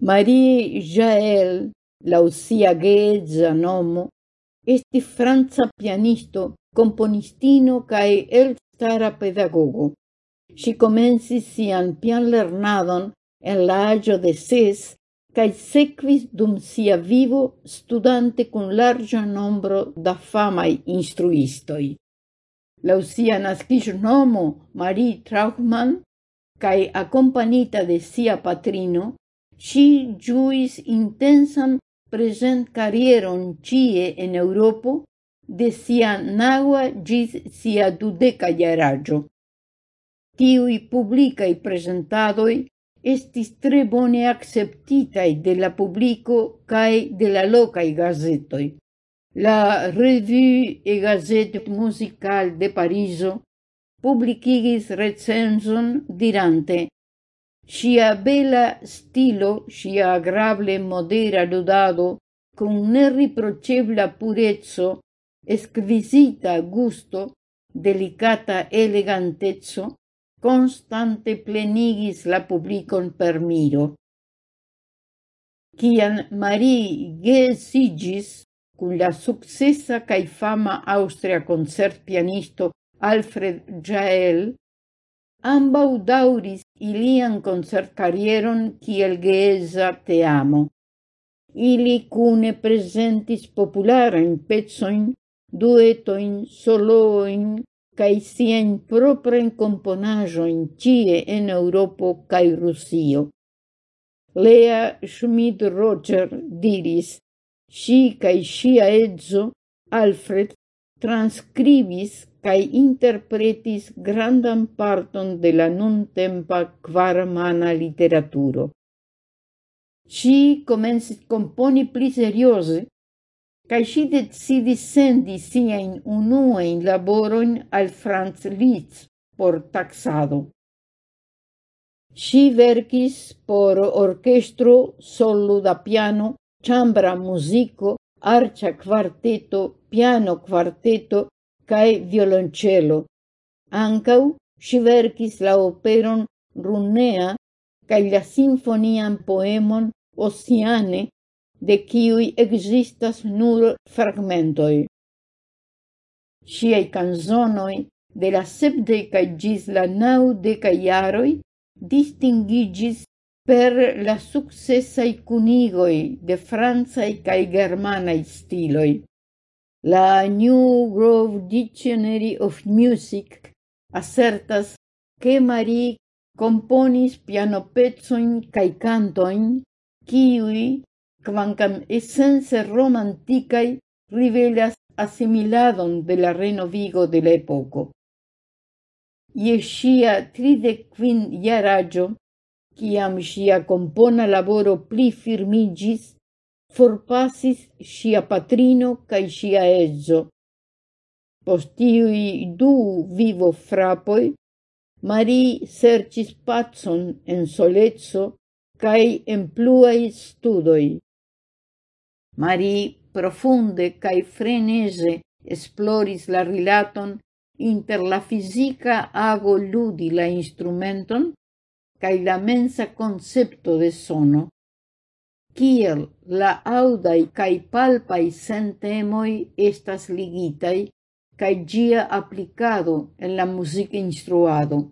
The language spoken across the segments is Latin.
Marie Jael, lausia geedza nomo, esti franca pianisto, componistino cae elstara pedagogo. Si comensis sian lernadon en la agio de ses cae sequis dum sia vivo studante cun larga nombro da famai instruistoi. Lausia nascis nomo Marie Trautmann cae accompagnita de sia patrino, Si giuis intensan present carrieron cie en Europo de sia naŭa gis sia dudeca jaraĝo. Tiui publicai presentadoi estis tre bone acceptitai de la publico cae de la locai gazetoi. La Revue et Gazette Musicale de Pariso publicigis recenson dirante Sia bella stilo, sia agrable modera ludado, con nerriprocebla purezzo, exquisita gusto, delicata elegantezzo, constante plenigis la publicon per miro. Cian Marie gesigis cun la successa cae fama austria concert pianisto Alfred Jael, ambau dauris ilian koncertkarieron kiel te amo. Ili kune prezentis popularajn pecojn, duetojn, sien kaj in proprajn in cie en Europo cae Rusio. Lea Schmid-Roger diris, si cae sia edzo Alfred transcribis cae interpretis grandan parton de la nuntempa quarmana literaturo. Ci komencis componi pli seriose, cae si decidis sendi siajn unuajn laboroin al Franz Liszt por taxado. Si verkis por orchestro, solo da piano, chambra musico, arcia quarteto, piano quarteto cae violoncello. Ancau si verkis la operon Runea cae la sinfonian poemon Oceane, de ciui existas nur fragmentoi. Siei canzonoi de la sepdeca gis la naudeca iaroi distingigis per la successai cunigoi de franzai cae germanai stiloi. La New Grove Dictionary of Music assertas che Marie componis pianopezzoin cae cantoin, ciui, quancam essence romanticae, rivelas assimiladon de la renovigo de l'epoco. epoco. Ie scia quin iaraggio Ciam sia compona laboro pli firmigis, forpasis sia patrino cae sia ezzo. Postiui du vivo frapoi, Marie sercis patson en solezzo cae en pluai studoi. Marie profunde cae frenese esploris la rilaton inter la fisica ago ludi la instrumenton cae la mensa concepto de sono, kiel la audai cae palpai sentemoi estas ligitai, cae gia applicado en la musica instruado.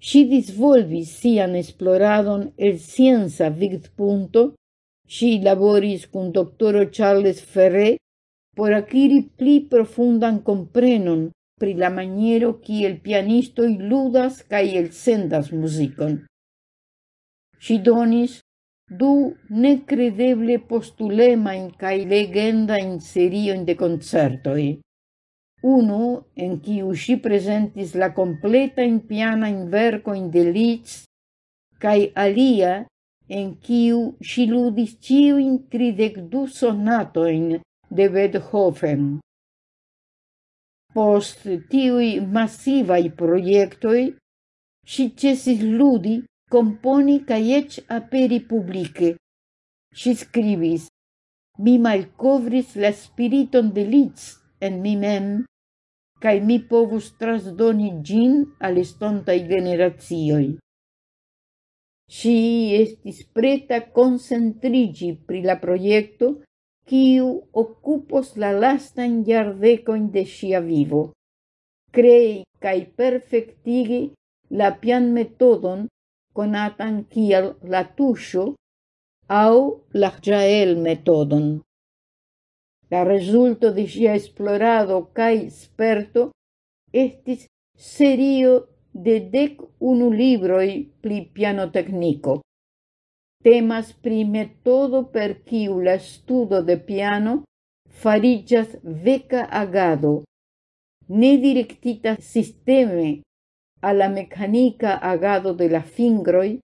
Si disvolvis sian esploradon el scienza vidpunto, si laboris cun doctoro Charles Ferré por acquiri pli profundan comprenon pri la maniero kiel pianisto ludas kaj elsendas muzikon. Ŝi donis du nekredeble postulemajn kaj legendajn seriojn de koncertoj. Unu, en kiu ŝi prezentis la kompletajn pianajn verkojn de Liszt, kaj alia, en kiu ŝi ludis ĉiujn tridek du sonatojn de Beethoven. Post tiui massivai proiectoi, si cesis ludi, componi ca ec aperi publice. Si scribis, mi malcovris la spiriton de Litz en mi mem, cae mi povus trasdoni gin al estontai generazioi. Si estis preta concentrigi pri la proiecto quiu occupos la lastan jardecon de sia vivo, crei cae perfectigi la pian metodon conatan kiel la tuscio au la jael metodon. La resulto de sia esplorado cae sperto estis serio de dec unu libroi pli piano tecnico. Temas pri metodo per kiu la studo de piano farigas veca agado, ne directita sisteme a la mecanica agado de la fingroi,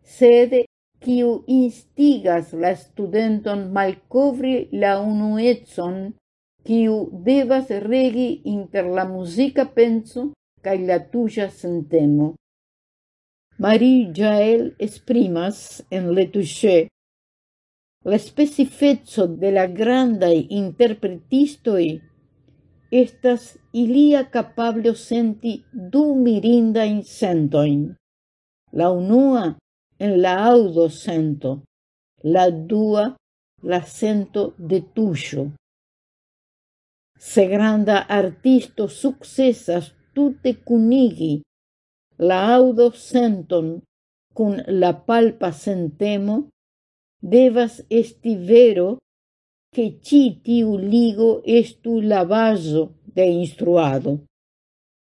sed kiu instigas la studenton malcovri la unuetson kiu devas regi inter la musica penso cae la tuja sentemo. Marie Jael esprimas en Le Touché la de la grandai interpretistoi estas ilia capablo senti du mirinda in sentoin. La unua en la audo sento, la dua la sento de tuyo. Se granda artisto successas tute cunigi la audo senton cun la palpa sentemo, devas esti vero che ci tiu ligo estu la de instruado.